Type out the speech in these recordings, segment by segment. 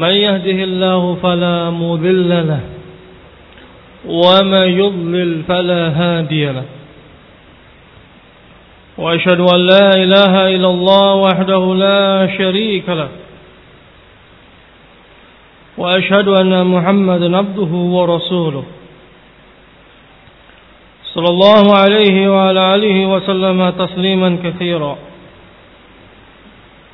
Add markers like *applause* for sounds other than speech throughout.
من يهده الله فلا مذل له ومن يضلل فلا هادي له وأشهد أن لا إله إلا الله وحده لا شريك له وأشهد أن محمدا عبده ورسوله صلى الله عليه وعلى آله وسلم تسليما كثيرا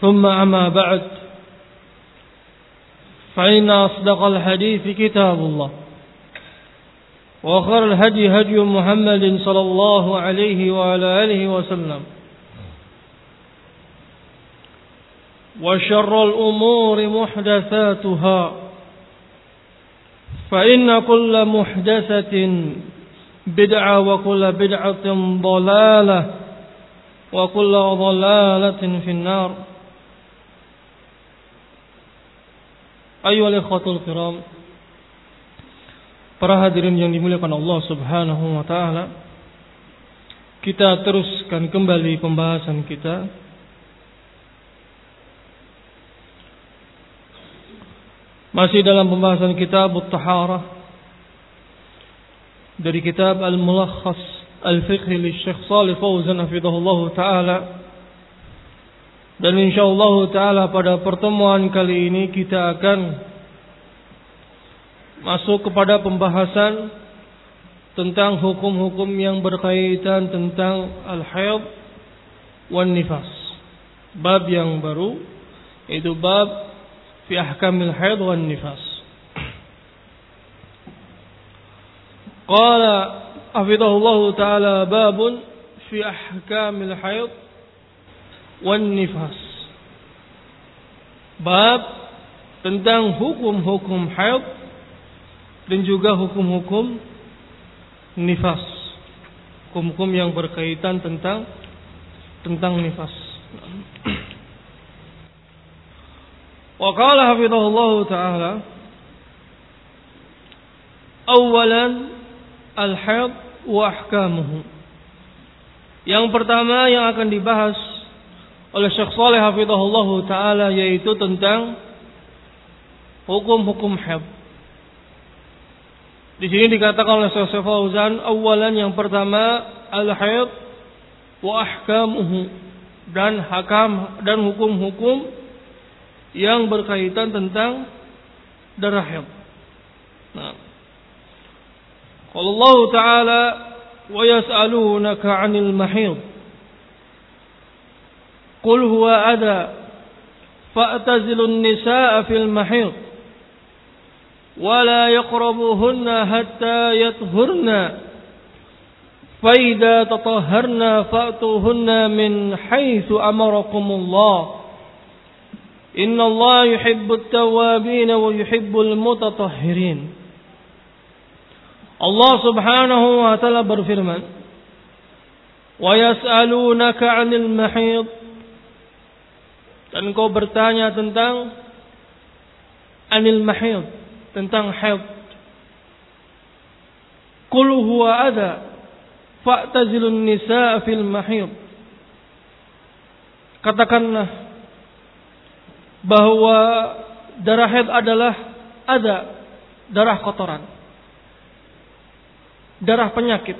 ثم أما بعد فإن أصدق الحديث كتاب الله وخير الهدي هدي محمد صلى الله عليه وعلى آله وسلم وشر الأمور محدثاتها فإن كل محدثة بدعة وكل بدعة ضلالة وكل ضلالة في النار. Ayuhal ikhwatul kiram Para hadirin yang dimuliakan Allah subhanahu wa ta'ala Kita teruskan kembali pembahasan kita. Masih dalam pembahasan kitab Al-Taharah Dari kitab Al-Mulakhas Al-Fiqh li Syekh Salih Fawzan Hafidhullah Ta'ala. Dan insyaallah taala pada pertemuan kali ini kita akan masuk kepada pembahasan tentang hukum-hukum yang berkaitan tentang al-haid wan nifas. Bab yang baru itu bab fi ahkamil haid wan nifas. Qala hafizahullah taala babun fi ahkamil haid wan nifas. Bab tentang hukum-hukum haid dan juga hukum-hukum nifas. Hukum-hukum yang berkaitan tentang tentang nifas. Wa qala hafizahullah taala Awalan al-haid wa ahkamuhu. Yang pertama yang akan dibahas oleh Syekh Saleh hafizahullah taala yaitu tentang hukum-hukum haid. Di sini dikatakan oleh Syekh Fauzan awalan yang pertama al-haid wa ahkamuhu dan hakam dan hukum-hukum yang berkaitan tentang darah haid. Nah. Kalau Allah Ta'ala wa yas'alunaka 'anil mahid Qul huwa adha fa'tazilun nisaa fil mahid ولا يقربوهن حتى يطهرن فإذا تطهرن فأتوهن من حيث أمركم الله إن الله يحب التوابين ويحب المتطهرين Allah subhanahu wa ta'ala berfirman Wa yas'alunaka 'anil mahid Dan kau bertanya tentang Anil mahid tentang haid. Qul huwa adha fa'tazilun nisaa fil mahid. Katakanlah bahwa darah haid adalah ada darah kotoran. Darah penyakit.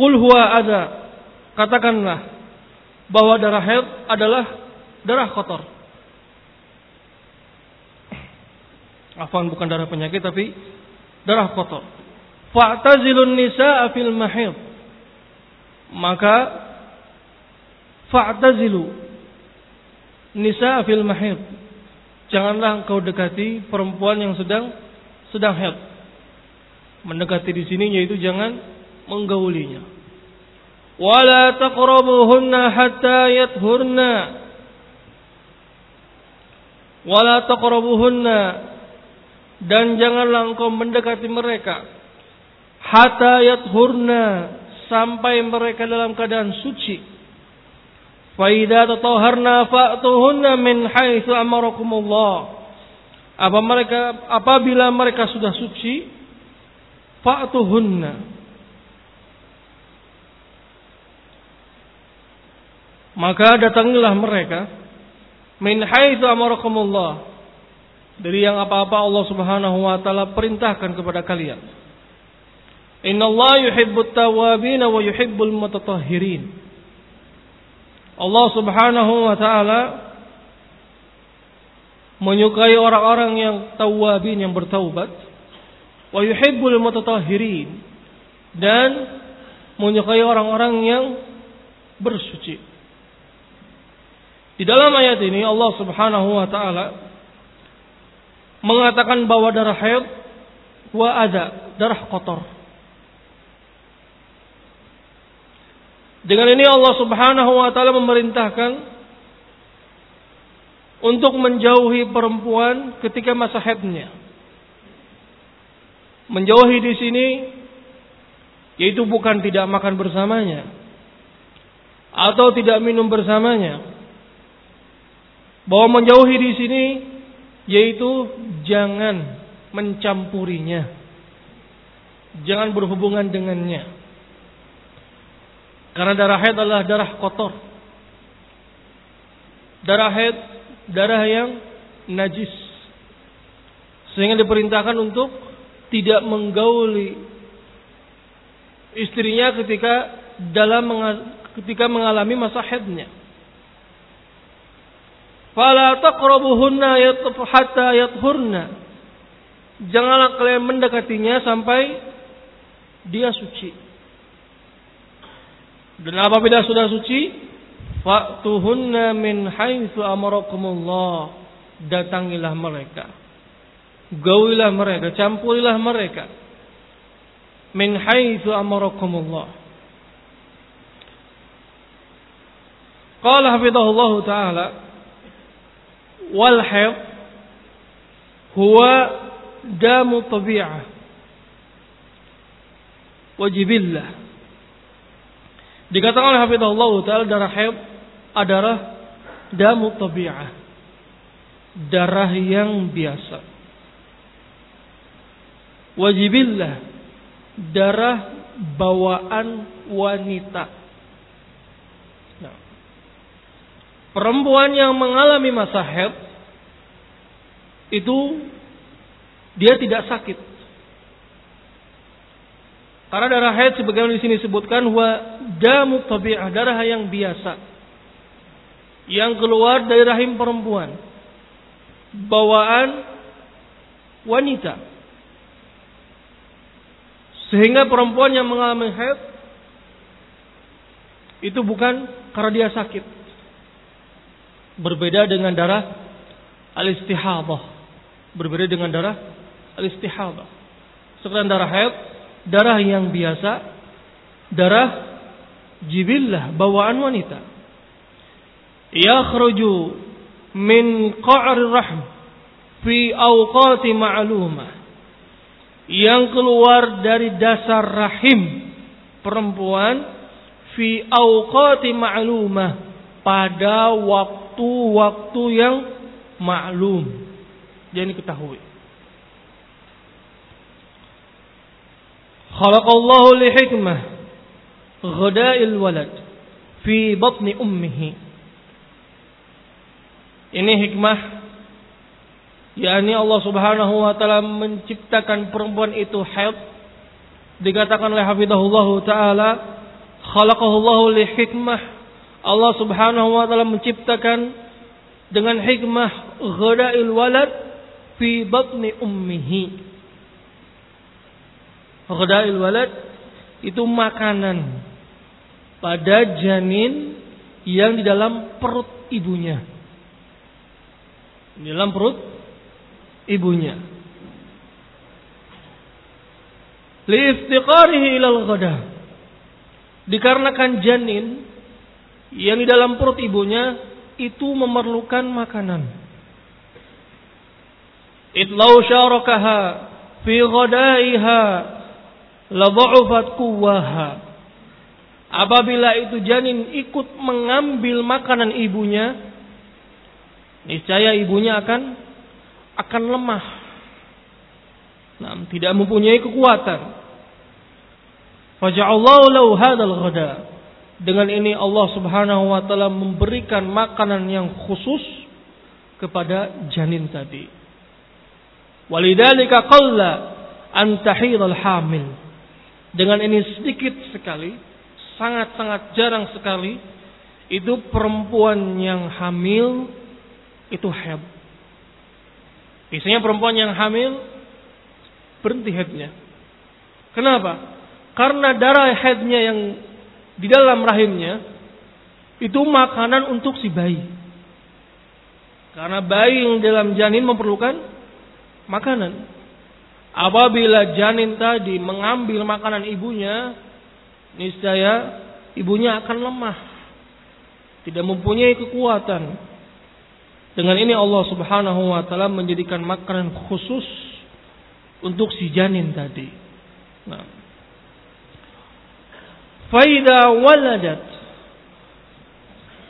Qul huwa ada. Katakanlah bahwa darah haid adalah darah kotor. Afwan bukan darah penyakit tapi darah kotor. Fa'tazilun nisaa fil mahid. Maka fa'tazilu nisa fil mahid. Janganlah engkau dekati perempuan yang sedang sedang haid. Mendekati di sini yaitu jangan menggaulinya. Wala taqrabuhunna hatta yathurna. Wala taqrabuhunna dan janganlah engkau mendekati mereka hatta yathurna sampai mereka dalam keadaan suci. Faida tataharna fa'tuhunna min haitsu amarakumullah. Apa mereka apabila mereka sudah suci fa'tuhunna maka datangilah mereka min haitsu amarakumullah dari yang apa-apa Allah Subhanahu wa taala perintahkan kepada kalian. Innallaha yuhibbut tawwabin wa yuhibbul mutatahhirin. Allah Subhanahu wa taala menyukai orang-orang yang tawabin yang bertaubat wa yuhibbul mutatahhirin dan menyukai orang-orang yang bersuci. Di dalam ayat ini Allah Subhanahu wa taala mengatakan bahwa darah haid wa ada darah kotor. Dengan ini Allah Subhanahu wa taala memerintahkan untuk menjauhi perempuan ketika masa haidnya. Menjauhi di sini yaitu bukan tidak makan bersamanya atau tidak minum bersamanya. Bahwa menjauhi di sini yaitu jangan mencampurinya. Jangan berhubungan dengannya. Karena darah haid adalah darah kotor. Darah haid darah yang najis. Sehingga diperintahkan untuk tidak menggauli istrinya ketika dalam ketika mengalami masa haidnya. Fala taqrabuhunna hatta yathurna. Janganlah kalian mendekatinya sampai dia suci. Dan apabila sudah suci, fa'tuhunna min haitsu amarakumullah. Datangilah mereka. Gaulilah mereka, campurilah mereka. Min haitsu amarakumullah. Qala hafidhahullah taala wal hayd huwa damu tabi'ah wajibillah Dikatakan oleh Hafizahullah Ta'ala darah haid adalah damu tabi'ah. Darah yang biasa. Wajibillah. Darah bawaan wanita. Nah, perempuan yang mengalami masa haid itu dia tidak sakit. Karena darah haid sebagaimana di sini disebutkan wa damu tabi'ah, darah yang biasa. Yang keluar dari rahim perempuan. Bawaan wanita. Sehingga perempuan yang mengalami haid itu bukan karena dia sakit. Berbeda dengan darah al-istihadah. Berbeda dengan darah al-istihadah. Sekarang darah haid darah yang biasa, darah jibillah bawaan wanita. Yakhruju min qa'r rahm fi awqati ma'lumah. Yang keluar dari dasar rahim perempuan fi awqati ma'lumah pada waktu-waktu yang maklum. Jadi ketahui. khalaqallahu li hikmah ghada'il walad fi batni ummihi ini hikmah yakni Allah Subhanahu wa taala menciptakan perempuan itu haid dikatakan oleh hafizahullah taala khalaqahullahu li hikmah Allah Subhanahu wa taala menciptakan dengan hikmah ghada'il walad fi batni ummihi. Ghada'il walad itu makanan pada janin yang di dalam perut ibunya. Di dalam perut ibunya. Liiftiqarihi ilal ghada. Dikarenakan janin yang di dalam perut ibunya itu memerlukan makanan. Itlau syarakaha fi ghadaiha la dha'ufat apabila itu janin ikut mengambil makanan ibunya niscaya ibunya akan akan lemah. Nah, tidak mempunyai kekuatan. Faja'allahu lahu hadzal ghada. Dengan ini Allah Subhanahu wa taala memberikan makanan yang khusus kepada janin tadi. Walidzalika qalla an hamil. Dengan ini sedikit sekali, sangat-sangat jarang sekali itu perempuan yang hamil itu haid. Biasanya perempuan yang hamil berhenti haidnya. Kenapa? Karena darah haidnya yang di dalam rahimnya itu makanan untuk si bayi. Karena bayi yang dalam janin memerlukan makanan. Apabila janin tadi mengambil makanan ibunya, niscaya ibunya akan lemah. Tidak mempunyai kekuatan. Dengan ini Allah Subhanahu wa taala menjadikan makanan khusus untuk si janin tadi. Nah, Faida waladat.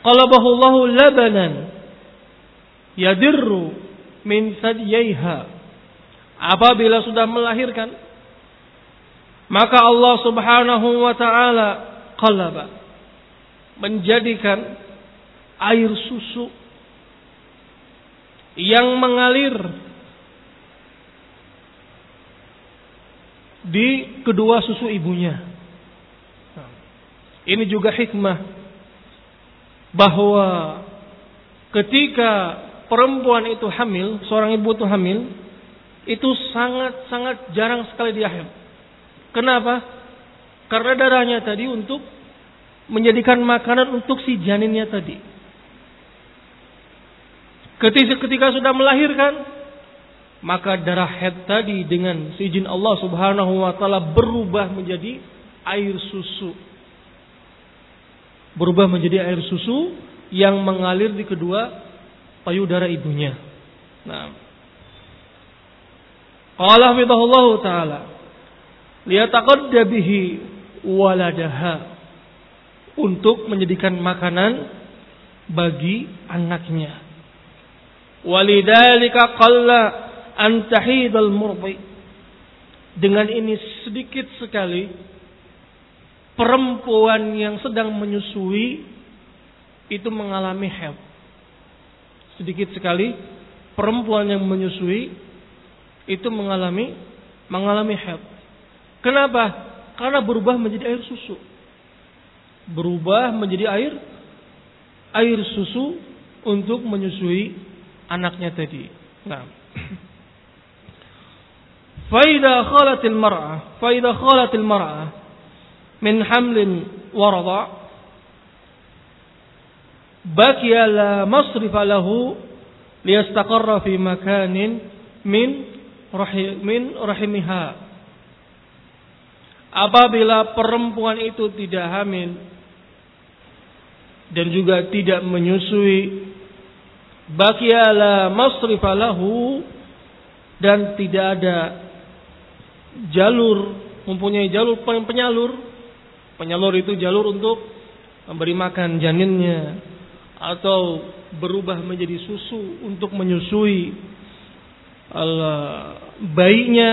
Qalabahu Allah labanan. Yadirru min sadyaiha. Apabila sudah melahirkan maka Allah Subhanahu wa taala qalaba. Menjadikan air susu yang mengalir di kedua susu ibunya ini juga hikmah bahwa ketika perempuan itu hamil, seorang ibu itu hamil, itu sangat-sangat jarang sekali dia hamil. Kenapa? Karena darahnya tadi untuk menjadikan makanan untuk si janinnya tadi. Ketika, ketika sudah melahirkan, maka darah head tadi dengan seizin Allah Subhanahu wa taala berubah menjadi air susu berubah menjadi air susu yang mengalir di kedua payudara ibunya. Nah. Qala hafizahullah taala liyataqadda bihi waladaha untuk menjadikan makanan bagi anaknya. Walidalika qalla an tahidal murdi. Dengan ini sedikit sekali perempuan yang sedang menyusui itu mengalami haid. Sedikit sekali perempuan yang menyusui itu mengalami mengalami haid. Kenapa? Karena berubah menjadi air susu. Berubah menjadi air air susu untuk menyusui anaknya tadi. Nah. *clears throat* Faida khalatil mar'ah, faida khalatil mar'ah min hamlin warada. Bakiya la masrifa lahu liyastaqarra fi makanin min rahim, min rahimiha. Apabila perempuan itu tidak hamil dan juga tidak menyusui bakiya la masrifa lahu dan tidak ada jalur mempunyai jalur penyalur Penyalur itu jalur untuk memberi makan janinnya atau berubah menjadi susu untuk menyusui bayinya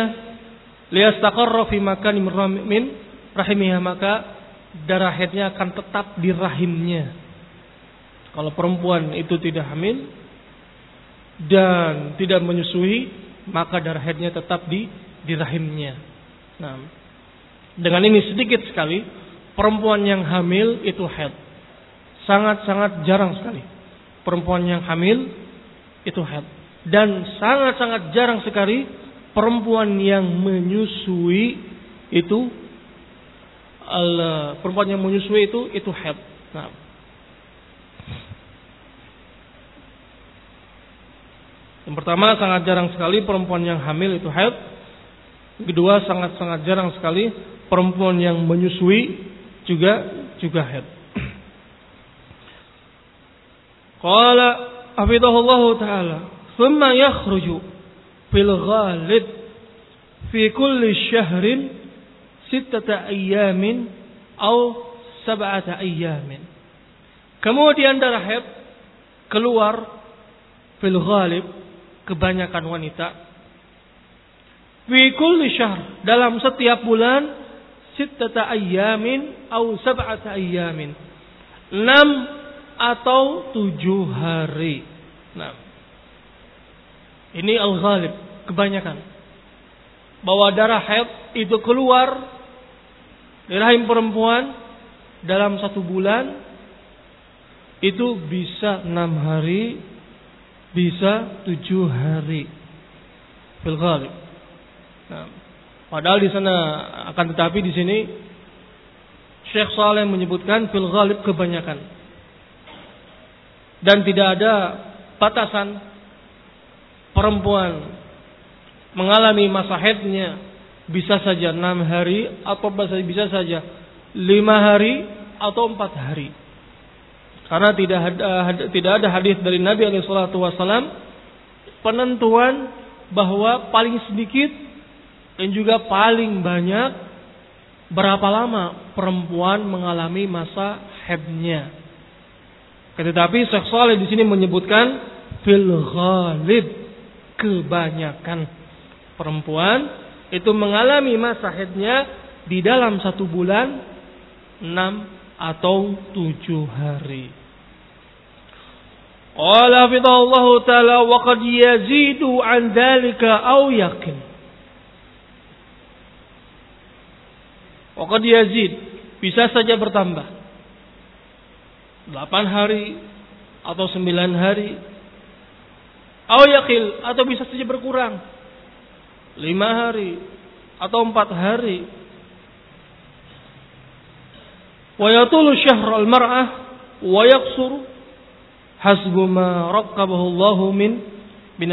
liyastaqarra fi makani min rahimnya maka darah haidnya akan tetap di rahimnya. Kalau perempuan itu tidak hamil dan tidak menyusui, maka darah haidnya tetap di di rahimnya. Nah, dengan ini sedikit sekali perempuan yang hamil itu haid. Sangat-sangat jarang sekali perempuan yang hamil itu haid. Dan sangat-sangat jarang sekali perempuan yang menyusui itu perempuan yang menyusui itu itu haid. Nah. Yang pertama sangat jarang sekali perempuan yang hamil itu haid. Kedua sangat-sangat jarang sekali perempuan yang menyusui juga juga haid. Qala hafidhahullah taala, "Thumma yakhruju fil ghalib fi kulli syahrin sittata ayyamin atau sab'ata ayyamin." Kemudian darah haid keluar fil ghalib kebanyakan wanita fi kulli syahr dalam setiap bulan sittata ayyamin atau sab'ata ayyamin. Enam atau tujuh hari. Nah, ini al-ghalib, kebanyakan. Bahwa darah haid itu keluar dari rahim perempuan dalam satu bulan itu bisa enam hari, bisa tujuh hari. Fil ghalib. Nah, padahal di sana akan tetapi di sini Syekh Saleh menyebutkan fil ghalib kebanyakan. Dan tidak ada batasan perempuan mengalami masa haidnya bisa saja enam hari atau bisa saja lima hari atau empat hari. Karena tidak ada tidak ada hadis dari Nabi Wasallam penentuan bahwa paling sedikit dan juga paling banyak berapa lama perempuan mengalami masa haidnya tetapi Syekh di sini menyebutkan fil ghalib kebanyakan perempuan itu mengalami masa haidnya di dalam satu bulan enam atau tujuh hari. Allah taala wa qad yazidu an dzalika aw yakin. Wa qad yazid. Bisa saja bertambah. Delapan hari atau sembilan hari. Yakil atau bisa saja berkurang. Lima hari atau empat hari. Wa yatulu syahr al mar'ah wa yaqsur. Hasbu ma raqqabahu Allah min min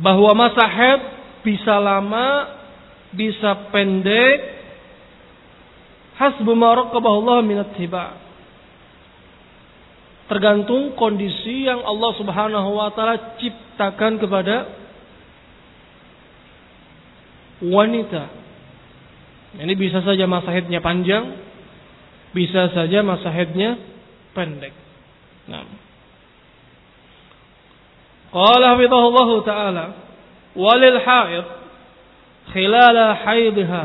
bahwa masa haid bisa lama bisa pendek hasbu ma raqqabahu Allah min tergantung kondisi yang Allah Subhanahu wa taala ciptakan kepada wanita. Ini bisa saja masa haidnya panjang, bisa saja masa haidnya pendek. Nah. Qala hafizahullah taala walil haid khilala haidha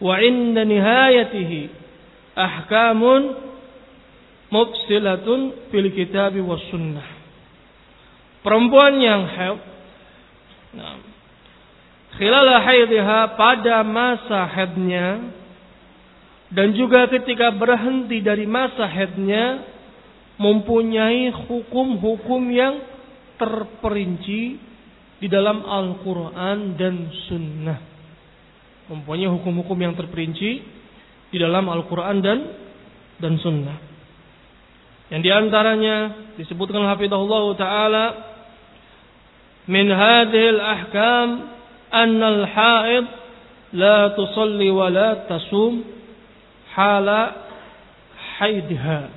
wa inda nihayatihi ahkamun mufsilatun fil sunnah. Perempuan yang haid nah, khilala haidha pada masa haidnya dan juga ketika berhenti dari masa haidnya mempunyai hukum-hukum yang terperinci di dalam Al-Quran dan Sunnah. Mempunyai hukum-hukum yang terperinci di dalam Al-Quran dan dan Sunnah. Yang di antaranya disebutkan hafidhahullah taala min hadhil ahkam anna al-haid la tusalli wa la tasum hala haidha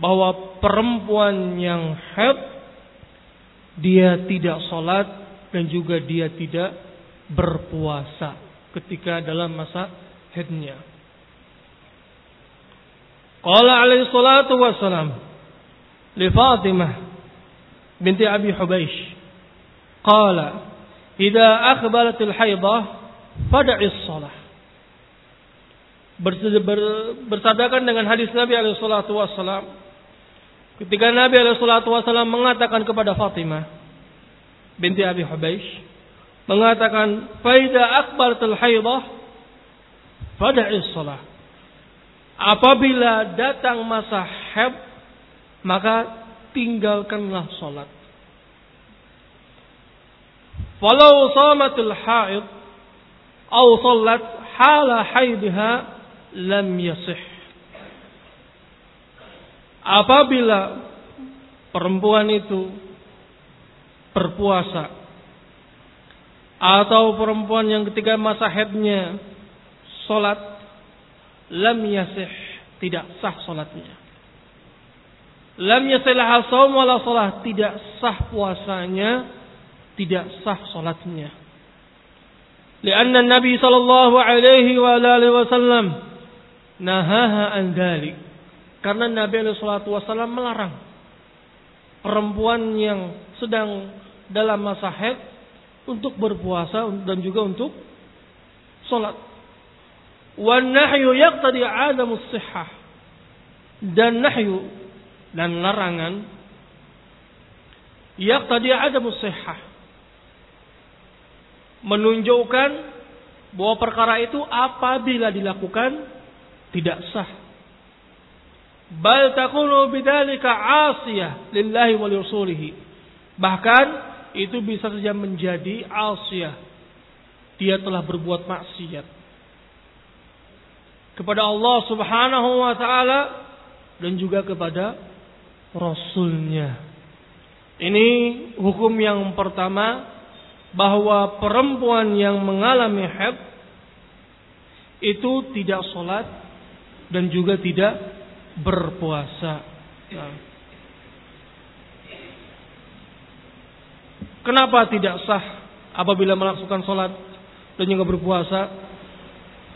bahwa perempuan yang haid dia tidak sholat dan juga dia tidak berpuasa ketika dalam masa haidnya. Qala alaihi salatu wassalam li Fatimah binti Abi Hubaish. Qala idza akhbalatil haidah fad'is shalah. Bersadakan dengan hadis Nabi alaihi salatu wasallam ketika Nabi wasallam mengatakan kepada Fatimah binti Abi Hubeish mengatakan faida akbalatil haidah fad'is shalah. Apabila datang masa haid maka tinggalkanlah salat. Walau samatul haid atau salat hala haidha lam yasih. Apabila perempuan itu berpuasa atau perempuan yang ketika masa haidnya salat lam yasih tidak sah salatnya. Lam yasilah saum wala salah tidak sah puasanya tidak sah salatnya. Lianna Nabi sallallahu alaihi wa alihi wasallam nahaha an dzalik. Karena Nabi wasallam melarang perempuan yang sedang dalam masa haid untuk berpuasa dan juga untuk salat. Wan nahyu yaqtadi 'adamus sihhah. Dan nahyu dan larangan yaqtadi 'adamus sihhah menunjukkan bahwa perkara itu apabila dilakukan tidak sah. Bal takunu bidzalika 'asiyah lillahi wa rasulih. Bahkan itu bisa saja menjadi asiyah. Dia telah berbuat maksiat kepada Allah Subhanahu wa taala dan juga kepada rasulnya. Ini hukum yang pertama bahwa perempuan yang mengalami haid itu tidak sholat dan juga tidak berpuasa. Nah. Kenapa tidak sah apabila melakukan sholat dan juga berpuasa?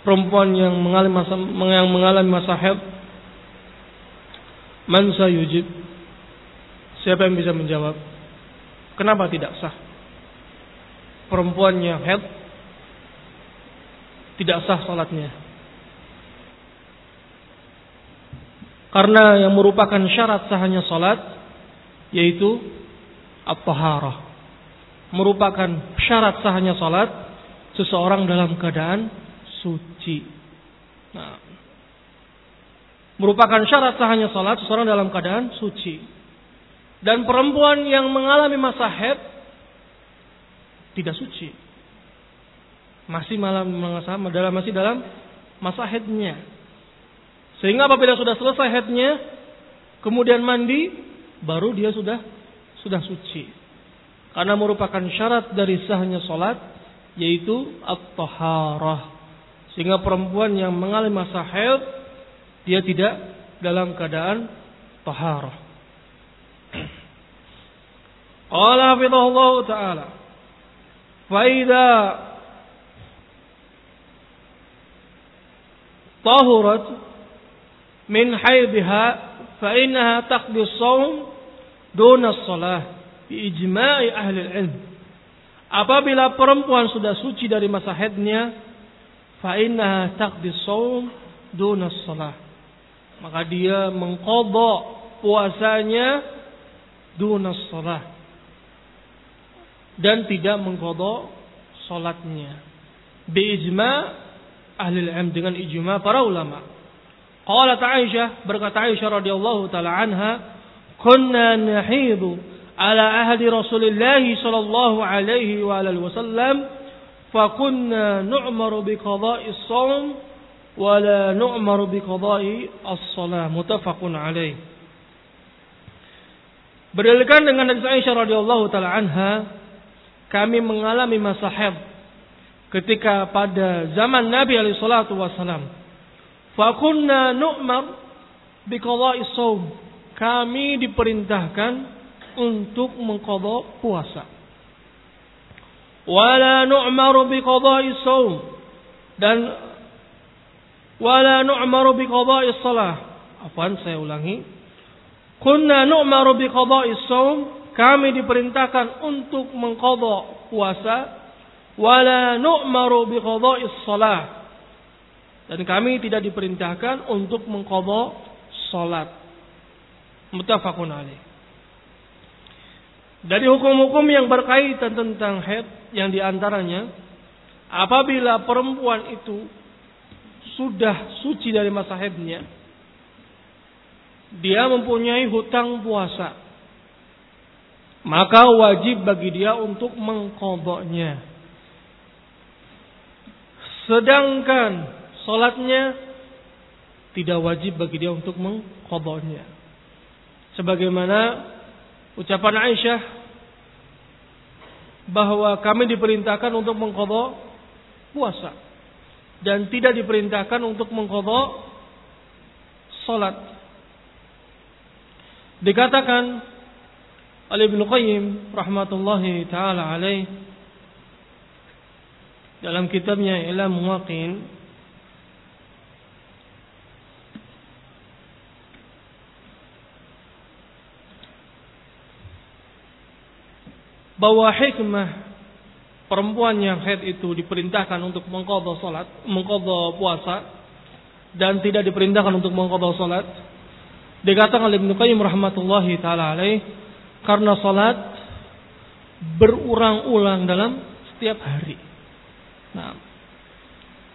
Perempuan yang mengalami masa yang mengalami masa haid, man yujib? Siapa yang bisa menjawab? Kenapa tidak sah? perempuan yang head tidak sah salatnya. Karena yang merupakan syarat sahnya salat yaitu at-taharah. Merupakan syarat sahnya salat seseorang dalam keadaan suci. Nah, merupakan syarat sahnya salat seseorang dalam keadaan suci. Dan perempuan yang mengalami masa haid tidak suci. Masih malam masa dalam masih dalam masa haidnya. Sehingga apabila sudah selesai haidnya, kemudian mandi, baru dia sudah sudah suci. Karena merupakan syarat dari sahnya salat yaitu at-taharah. Sehingga perempuan yang mengalami masa haid dia tidak dalam keadaan taharah. Allah hafizahullah taala min haidha fa innaha taqdi shaum duna shalah bi ijma'i ahli ilm apabila perempuan sudah suci dari masa haidnya fa innaha taqdi shaum duna shalah maka dia mengqadha puasanya duna shalah dan tidak mengqadha salatnya. Bi ijma' ahli ilm dengan ijma' para ulama' Qalat Aisyah berkata Aisyah radhiyallahu taala anha, "Kunna nahidu ala ahdi Rasulillah sallallahu alaihi wa alihi wasallam, fa kunna nu'maru bi qada'i shaum wa la nu'maru bi qada'i as-shalah." Muttafaqun alaih. Berdalilkan dengan hadis Aisyah radhiyallahu taala anha, kami mengalami masa haid ketika pada zaman Nabi alaihi salatu wasalam. Fa kunna nu'mar bi qada'i shaum. Kami diperintahkan untuk mengqadha puasa. Wala nu'maru bi qada'i shaum. Dan wala nu'maru bi qada'i shalah. Afwan saya ulangi. Kunna nu'maru bi qada'i shaum kami diperintahkan untuk mengkodok puasa wala nu'maru biqada'is shalah. Dan kami tidak diperintahkan untuk mengqadha salat. Muttafaqun alaih. Dari hukum-hukum yang berkaitan tentang haid yang di antaranya apabila perempuan itu sudah suci dari masa haidnya dia mempunyai hutang puasa maka wajib bagi dia untuk mengkodoknya sedangkan sholatnya tidak wajib bagi dia untuk mengkodoknya sebagaimana ucapan Aisyah bahwa kami diperintahkan untuk mengkodok puasa dan tidak diperintahkan untuk mengkodok salat. Dikatakan oleh Ibnu Qayyim rahmatullahi taala alaih dalam kitabnya Ilam Muwaqin bahwa hikmah perempuan yang haid itu diperintahkan untuk mengkodok salat, mengkodok puasa dan tidak diperintahkan untuk mengkodok salat. Dikatakan oleh Ibnu Qayyim rahmatullahi taala alaih karena salat berulang-ulang dalam setiap hari. Nah,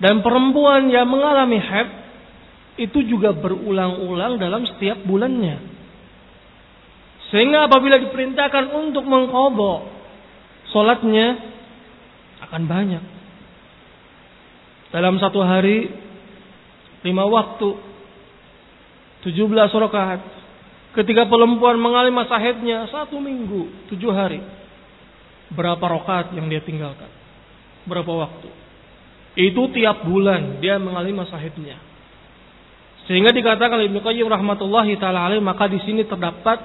dan perempuan yang mengalami haid itu juga berulang-ulang dalam setiap bulannya. Sehingga apabila diperintahkan untuk mengkodok Solatnya akan banyak. Dalam satu hari lima waktu, tujuh belas rakaat. Ketika perempuan mengalami masa haidnya satu minggu, tujuh hari. Berapa rakaat yang dia tinggalkan? Berapa waktu? Itu tiap bulan dia mengalami masa haidnya. Sehingga dikatakan Ibnu Qayyim rahmatullahi taala maka di sini terdapat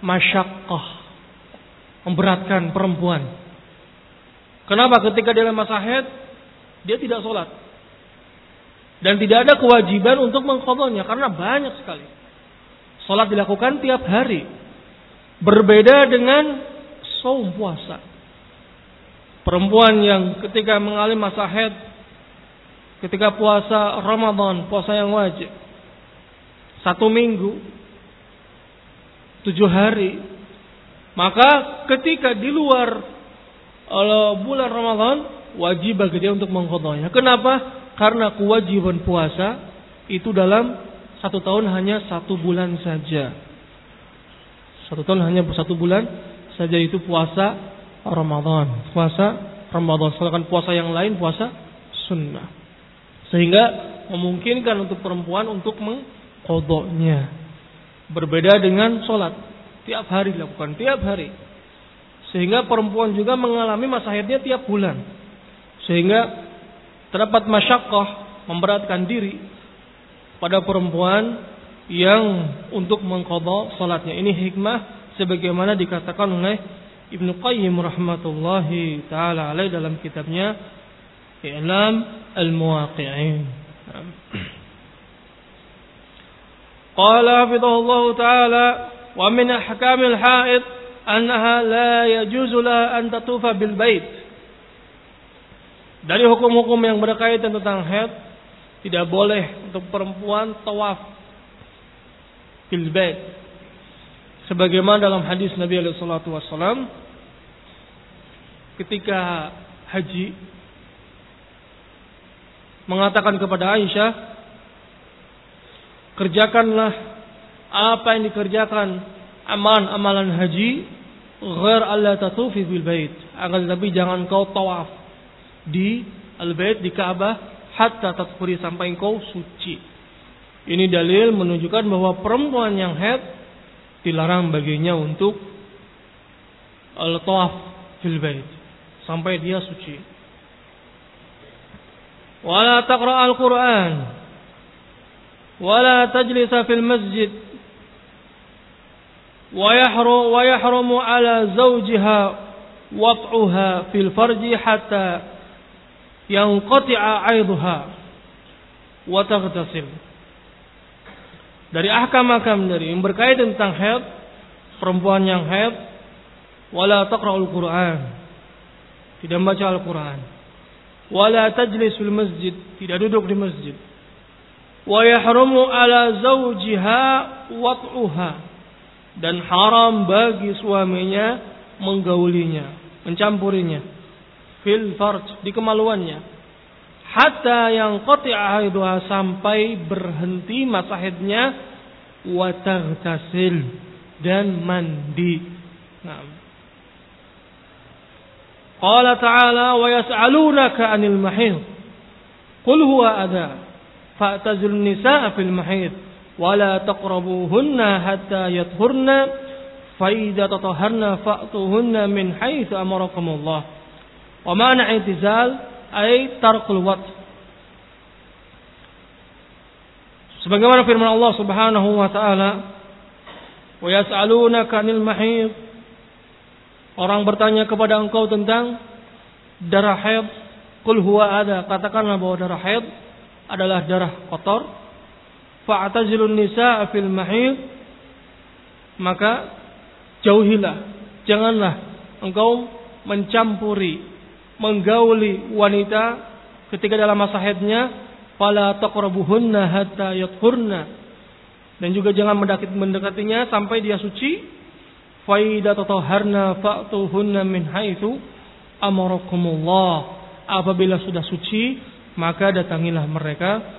masyakkah memberatkan perempuan. Kenapa ketika dia masa haid dia tidak sholat dan tidak ada kewajiban untuk mengkodoknya karena banyak sekali. Sholat dilakukan tiap hari. Berbeda dengan saum puasa. Perempuan yang ketika mengalami masa haid ketika puasa Ramadan, puasa yang wajib. Satu minggu, tujuh hari. Maka ketika di luar uh, bulan Ramadan wajib bagi dia untuk mengkodoknya. Kenapa? Karena kewajiban puasa itu dalam satu tahun hanya satu bulan saja. Satu tahun hanya satu bulan saja itu puasa Ramadan. Puasa Ramadan. Sedangkan puasa yang lain puasa sunnah. Sehingga memungkinkan untuk perempuan untuk mengkodoknya. Berbeda dengan sholat. Tiap hari dilakukan, tiap hari. Sehingga perempuan juga mengalami masa haidnya tiap bulan. Sehingga terdapat masyakoh memberatkan diri pada perempuan yang untuk mengkodok salatnya. Ini hikmah sebagaimana dikatakan oleh Ibnu Qayyim rahmatullahi taala alaih dalam kitabnya I'lam al-Muwaqi'in. Qala hafizahullah taala wa min ahkamil haid annaha la yajuzu la an tatufa bil bait. Dari hukum-hukum yang berkaitan tentang haid tidak boleh untuk perempuan tawaf bil bait. Sebagaimana dalam hadis Nabi alaihi wasallam ketika haji mengatakan kepada Aisyah kerjakanlah apa yang dikerjakan amalan-amalan haji ghair alla tatufi bil bait akan tetapi jangan kau tawaf di al bait di Ka'bah hatta tatfuri sampai kau suci ini dalil menunjukkan bahwa perempuan yang haid dilarang baginya untuk al tawaf fil bait sampai dia suci wala taqra al Quran ولا تجلس في المسجد ويحرم, ويحرم على زوجها وطعها في الفرج حتى ينقطع عيضها وتغتسل dari ahkam-ahkam dari yang berkaitan tentang haid perempuan yang haid wala taqra'ul Quran tidak membaca Al-Quran. Wala tajlis fil masjid, tidak duduk di masjid. Wa yahrumu ala zawjiha wat'uha. dan haram bagi suaminya menggaulinya, mencampurinya fil farj di kemaluannya hatta yang qati'a haiduha sampai berhenti masa haidnya wa taghtasil dan mandi. Nah. Qala ta'ala wa yas'alunaka 'anil mahid. Qul huwa adha fa'tazil nisaa fil mahid ولا تقربوهن حتى يطهرن فإذا تطهرن فأتوهن من حيث أمركم الله ومعنى اعتزال أي ترك الوقت sebagaimana firman Allah Subhanahu wa taala wa yas'alunaka 'anil mahid Orang bertanya kepada engkau tentang darah haid, kul huwa ada. Katakanlah bahwa darah haid adalah darah kotor. Fa'tazilun nisa fil mahid. Maka jauhilah, janganlah engkau mencampuri, menggauli wanita ketika dalam masa haidnya, fala taqrabuhunna hatta yathurna. Dan juga jangan mendekatinya sampai dia suci faida tataharna fa'tuhunna min haitsu amarakumullah. Apabila sudah suci, maka datangilah mereka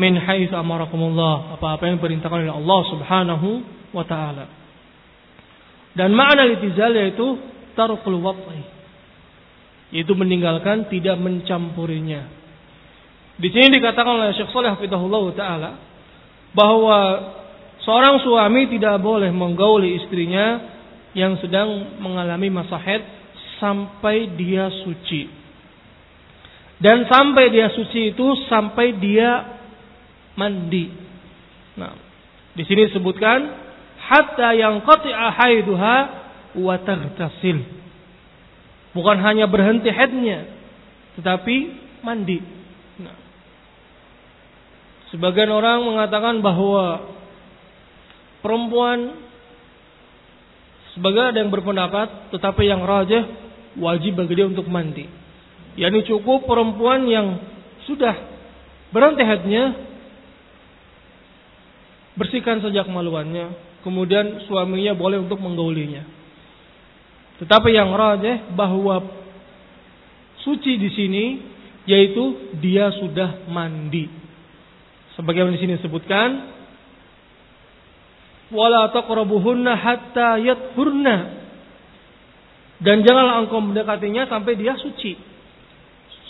min haitsu amarakumullah. Apa-apa yang diperintahkan oleh Allah Subhanahu wa taala. Dan makna litizal yaitu tarukul wat'i. Yaitu meninggalkan tidak mencampurinya. Di sini dikatakan oleh Syekh Saleh Hafizahullah taala bahwa Seorang suami tidak boleh menggauli istrinya yang sedang mengalami masa haid sampai dia suci. Dan sampai dia suci itu sampai dia mandi. Nah, di sini disebutkan hatta yang qati'a haiduha wa taghtasil. Bukan hanya berhenti haidnya, tetapi mandi. Nah, sebagian orang mengatakan bahwa perempuan sebagai ada yang berpendapat tetapi yang rajah wajib bagi dia untuk mandi. Yani cukup perempuan yang sudah berhenti haidnya bersihkan saja kemaluannya, kemudian suaminya boleh untuk menggaulinya. Tetapi yang rajah bahwa suci di sini yaitu dia sudah mandi. Sebagaimana di sini disebutkan wala taqrabuhunna hatta yathurna dan janganlah engkau mendekatinya sampai dia suci.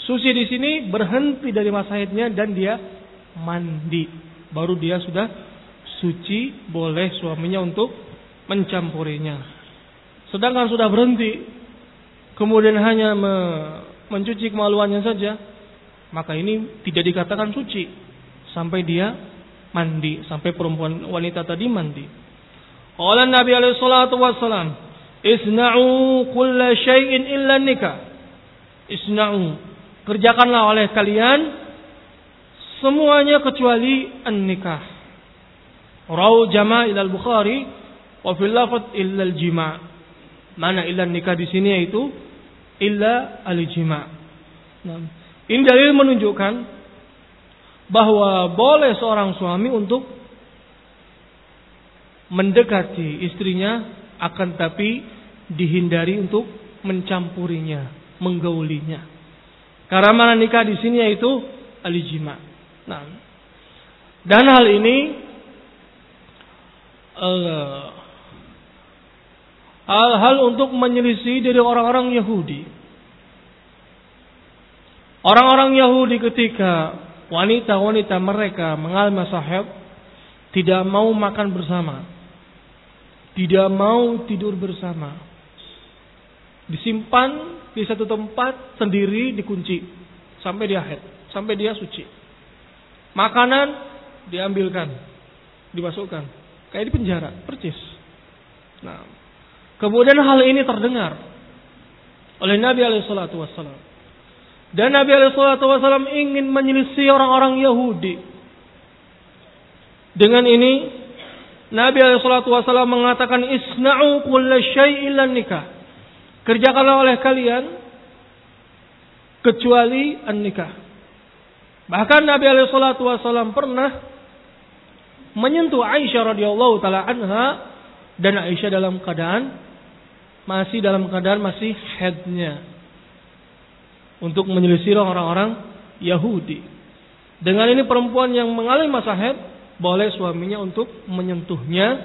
Suci di sini berhenti dari masa haidnya dan dia mandi. Baru dia sudah suci, boleh suaminya untuk mencampurinya. Sedangkan sudah berhenti, kemudian hanya me mencuci kemaluannya saja, maka ini tidak dikatakan suci sampai dia mandi sampai perempuan wanita tadi mandi. Qala Nabi alaihi "Isna'u kulla syai'in illa nikah." Isna'u, kerjakanlah oleh kalian semuanya kecuali an-nikah. Rawu jama' ila al-Bukhari wa fil lafaz illa al-jima'. Mana illa nikah di sini yaitu illa al-jima'. Nah, ini dalil menunjukkan bahwa boleh seorang suami untuk mendekati istrinya akan tapi dihindari untuk mencampurinya, menggaulinya. Karena mana nikah di sini yaitu alijima. Nah, dan hal ini hal-hal untuk menyelisih dari orang-orang Yahudi. Orang-orang Yahudi ketika wanita-wanita mereka mengalami sahab tidak mau makan bersama. Tidak mau tidur bersama. Disimpan di satu tempat sendiri dikunci sampai dia haid, sampai dia suci. Makanan diambilkan, dimasukkan. Kayak di penjara, percis. Nah, kemudian hal ini terdengar oleh Nabi alaihi salatu wassalam. Dan Nabi SAW ingin menyelisih orang-orang Yahudi. Dengan ini, Nabi SAW mengatakan, Isna'u kulla syai'illan nikah. Kerjakanlah oleh kalian kecuali an-nikah. Bahkan Nabi alaihi salatu wasallam pernah menyentuh Aisyah radhiyallahu taala anha dan Aisyah dalam keadaan masih dalam keadaan masih headnya untuk menyelisih orang-orang Yahudi. Dengan ini perempuan yang mengalami masa head boleh suaminya untuk menyentuhnya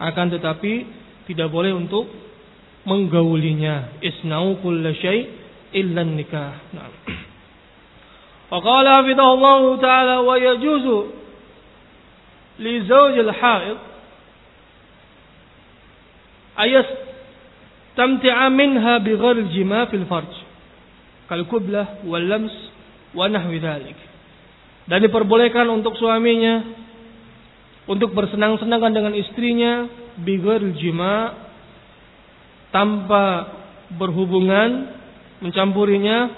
akan tetapi tidak boleh untuk menggaulinya. Isna'u kulla syai' illa nikah. Nah li zawjil haid ayas tamti'a minha bi ghairi jima fil farj kal kublah wal lams wa nahwi dhalik dan diperbolehkan untuk suaminya untuk bersenang-senangan dengan istrinya bi ghairi jima tanpa berhubungan mencampurinya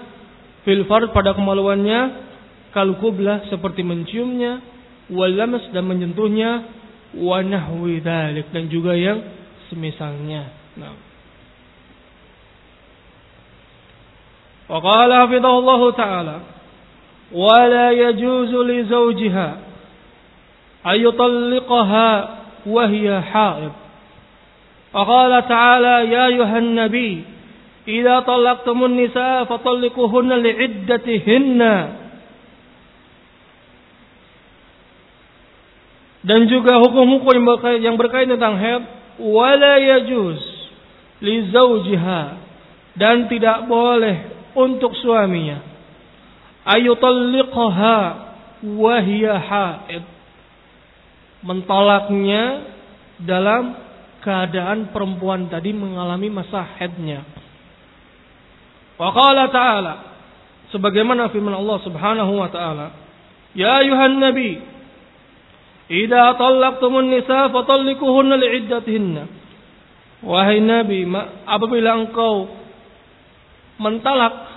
fil pada kemaluannya kalkublah seperti menciumnya walamas dan menyentuhnya wanahwi dalik dan juga yang semisalnya. Nah. Wa qala hafidhahullahu taala ولا يجوز لزوجها أن يطلقها وهي حائض وقال تعالى يا أيها النبي إذا طلقتم النساء فطلقوهن لعدتهن dan juga hukum-hukum yang berkaitan tentang haid wala yajuz li zawjiha. Dan tidak boleh untuk suaminya. Ayutalliqaha wa hiya haid. Mentolaknya dalam keadaan perempuan tadi mengalami masa haidnya. Wa qala ta'ala sebagaimana firman Allah Subhanahu wa taala ya ayuhan nabi idza talaqtumun nisa fatalliquhunna li'iddatihinna wahai nabi apabila engkau mentalak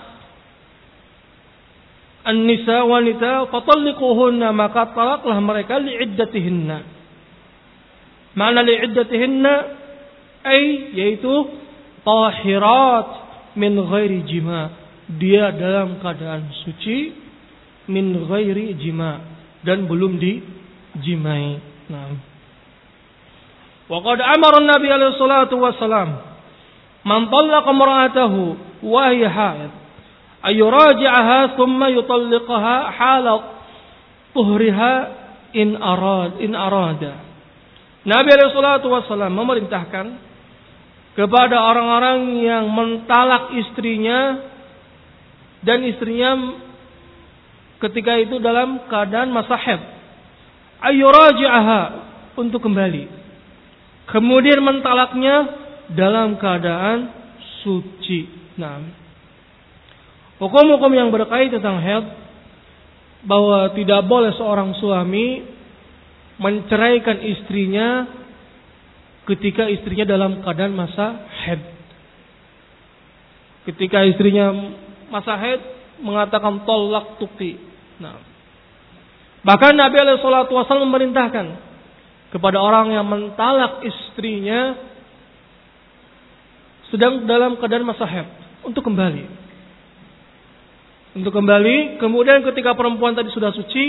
an-nisa wanita fatalliquhunna maka talaklah mereka li'iddatihinna. Mana li'iddatihinna ay yaitu tahirat min ghairi jima. Dia dalam keadaan suci min ghairi jima dan belum dijimai. Nah. Wa amara an-nabi alaihi salatu wassalam man talaqa mar'atahu wa hiya haid ayuraji'aha thumma yutalliqaha hala tuhriha in arad in arada. Nabi alaihi salatu wasallam memerintahkan kepada orang-orang yang mentalak istrinya dan istrinya ketika itu dalam keadaan masa haid. Ayuraji'aha untuk kembali. Kemudian mentalaknya dalam keadaan suci. Nah, Hukum-hukum yang berkaitan tentang haid bahwa tidak boleh seorang suami menceraikan istrinya ketika istrinya dalam keadaan masa haid. Ketika istrinya masa haid mengatakan tolak tukti. Nah, bahkan Nabi Alaihi memerintahkan kepada orang yang mentalak istrinya sedang dalam keadaan masa haid untuk kembali untuk kembali. Kemudian ketika perempuan tadi sudah suci,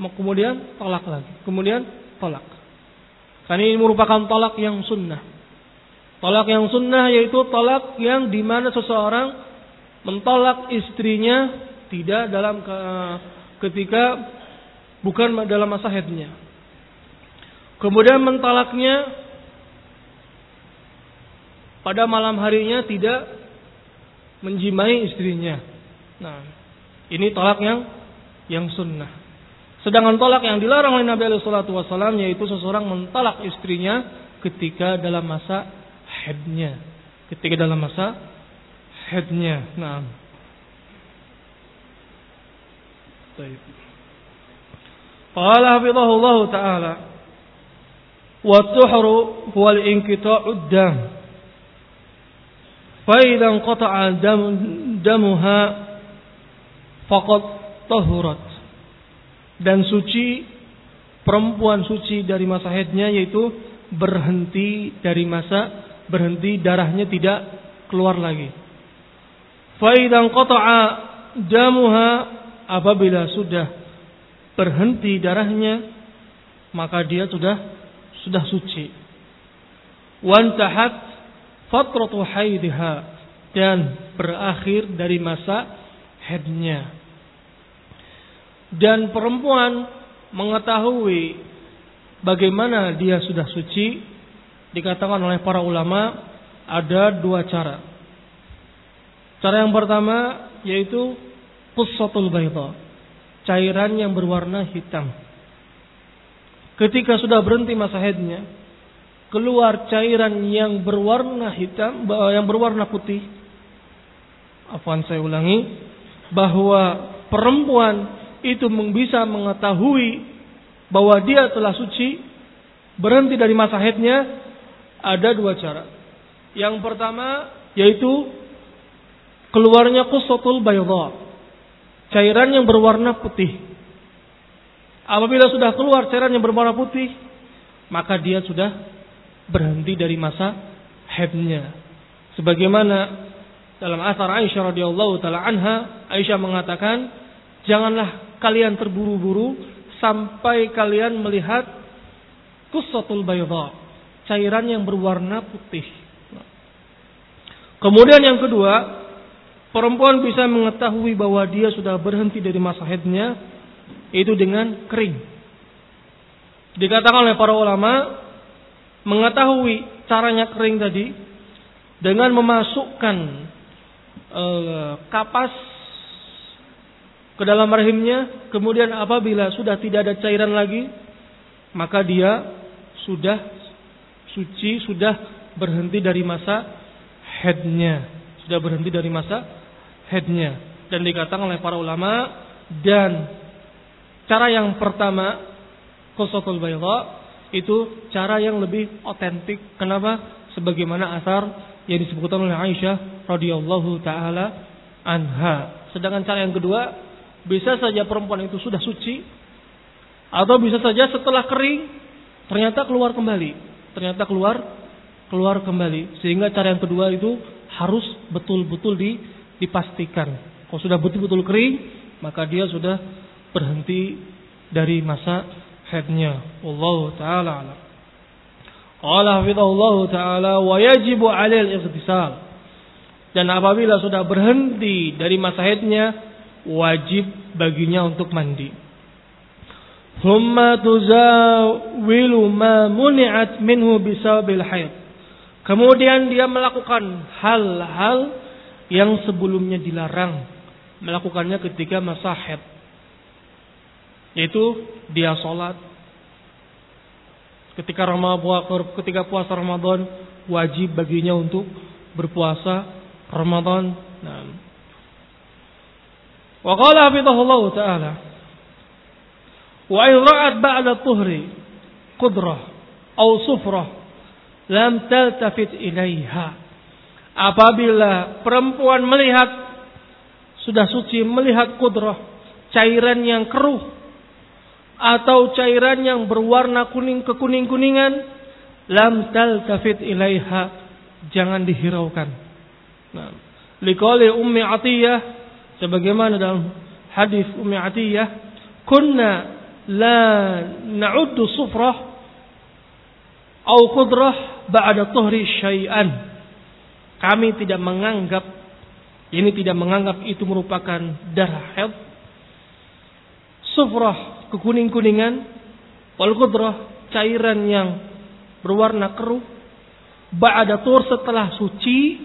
kemudian tolak lagi. Kemudian tolak. Karena ini merupakan tolak yang sunnah. Tolak yang sunnah yaitu tolak yang di mana seseorang mentolak istrinya tidak dalam ke, ketika bukan dalam masa haidnya. Kemudian mentolaknya pada malam harinya tidak menjimai istrinya. Nah, ini tolak yang yang sunnah. Sedangkan tolak yang dilarang oleh Nabi Alaihi Wasallam yaitu seseorang mentolak istrinya ketika dalam masa haidnya. Ketika dalam masa haidnya. Nah. Baik. Qala hafizahullah taala wa tuhru huwa al-inqita'u ad-dam. Fa idza inqata'a damuha faqad tahurat dan suci perempuan suci dari masa haidnya yaitu berhenti dari masa berhenti darahnya tidak keluar lagi. Fa idan qata'a damuha apabila sudah berhenti darahnya maka dia sudah sudah suci. Wantahat fatratu haidha dan berakhir dari masa haidnya. Dan perempuan mengetahui bagaimana dia sudah suci dikatakan oleh para ulama ada dua cara. Cara yang pertama yaitu pussatul bayda, cairan yang berwarna hitam. Ketika sudah berhenti masa haidnya, keluar cairan yang berwarna hitam, yang berwarna putih. Afwan saya ulangi, bahwa perempuan itu bisa mengetahui bahwa dia telah suci, berhenti dari masa haidnya, ada dua cara. Yang pertama yaitu keluarnya kusatul bayda, cairan yang berwarna putih. Apabila sudah keluar cairan yang berwarna putih, maka dia sudah berhenti dari masa haidnya. Sebagaimana dalam asar Aisyah radhiyallahu taala anha, Aisyah mengatakan, "Janganlah kalian terburu-buru sampai kalian melihat kusatul bayda, cairan yang berwarna putih." Kemudian yang kedua, perempuan bisa mengetahui bahwa dia sudah berhenti dari masa haidnya itu dengan kering. Dikatakan oleh para ulama mengetahui caranya kering tadi dengan memasukkan e, kapas ke dalam rahimnya, kemudian apabila sudah tidak ada cairan lagi, maka dia sudah suci, sudah berhenti dari masa headnya, sudah berhenti dari masa headnya. Dan dikatakan oleh para ulama dan Cara yang pertama, Qusatul Bayda itu cara yang lebih otentik. Kenapa? Sebagaimana asar yang disebutkan oleh Aisyah radhiyallahu taala anha. Sedangkan cara yang kedua, bisa saja perempuan itu sudah suci atau bisa saja setelah kering ternyata keluar kembali. Ternyata keluar keluar kembali. Sehingga cara yang kedua itu harus betul-betul dipastikan. Kalau sudah betul-betul kering, maka dia sudah berhenti dari masa haidnya. Allah taala alam. Qala hafizahullah taala wa yajibu 'alal ightisal. Dan apabila sudah berhenti dari masa haidnya, wajib baginya untuk mandi. Thumma tuzawilu ma muni'at minhu bisabil haid. Kemudian dia melakukan hal-hal yang sebelumnya dilarang melakukannya ketika masa haid. Yaitu dia sholat. Ketika Ramadan, ketika puasa Ramadan wajib baginya untuk berpuasa Ramadan. Nah. Wa qala hafizahullah taala wa in ra'at ba'da tuhri qudrah aw sufrah lam taltafit ilaiha apabila perempuan melihat sudah suci melihat kudrah cairan yang keruh atau cairan yang berwarna kuning kekuning-kuningan lam taltafit ilaiha jangan dihiraukan. Nah, Ummi Atiyah sebagaimana dalam hadis Ummi Atiyah kunna la na'uddu sufrah au qudrah ba'da tuhri syai'an. Kami tidak menganggap ini tidak menganggap itu merupakan darah haid. Sufrah kekuning-kuningan wal qudrah cairan yang berwarna keruh. Ba'da tur setelah suci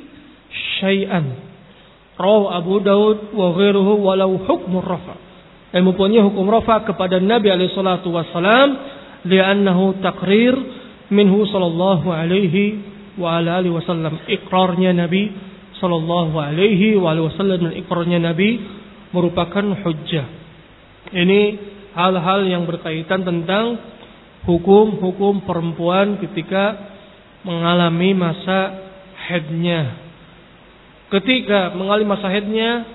syai'an. Raw Abu Daud wa ghairuhu walau hukmu rafa. Yang mempunyai hukum rafa kepada Nabi alaihi salatu wasalam li'annahu taqrir minhu sallallahu alaihi wa ala alihi wasallam ikrarnya Nabi sallallahu alaihi wa alihi wasallam dan ikrarnya Nabi merupakan hujjah ini hal-hal yang berkaitan tentang hukum-hukum perempuan ketika mengalami masa haidnya. Ketika mengalami masa haidnya,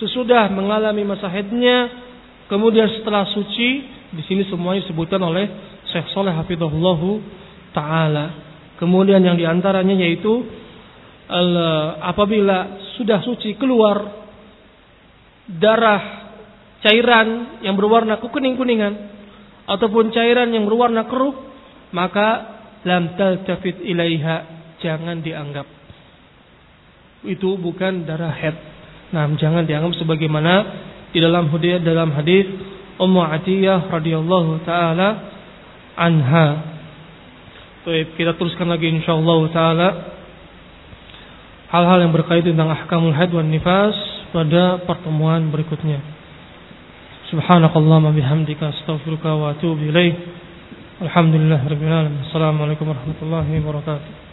sesudah mengalami masa haidnya, kemudian setelah suci, di sini semuanya disebutkan oleh Syekh Saleh Hafizahullah taala. Kemudian yang di antaranya yaitu apabila sudah suci keluar darah cairan yang berwarna kekuning-kuningan ataupun cairan yang berwarna keruh, maka lam taltafit ilaiha, jangan dianggap. Itu bukan darah haid. Nah, jangan dianggap sebagaimana di dalam hadis dalam hadis Ummu Atiyah radhiyallahu taala anha. Baik, kita teruskan lagi insyaallah taala hal-hal yang berkaitan tentang ahkamul haid wan nifas pada pertemuan berikutnya. Subhanakallahumma bihamdika astaghfiruka wa atubu ilaik. Alhamdulillah rabbil alamin. Assalamualaikum warahmatullahi wabarakatuh.